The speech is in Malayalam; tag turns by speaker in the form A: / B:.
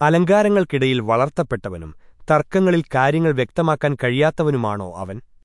A: അലങ്കാരങ്ങൾക്കിടയിൽ വളർത്തപ്പെട്ടവനും തർക്കങ്ങളിൽ കാര്യങ്ങൾ വ്യക്തമാക്കാൻ കഴിയാത്തവനുമാണോ അവൻ?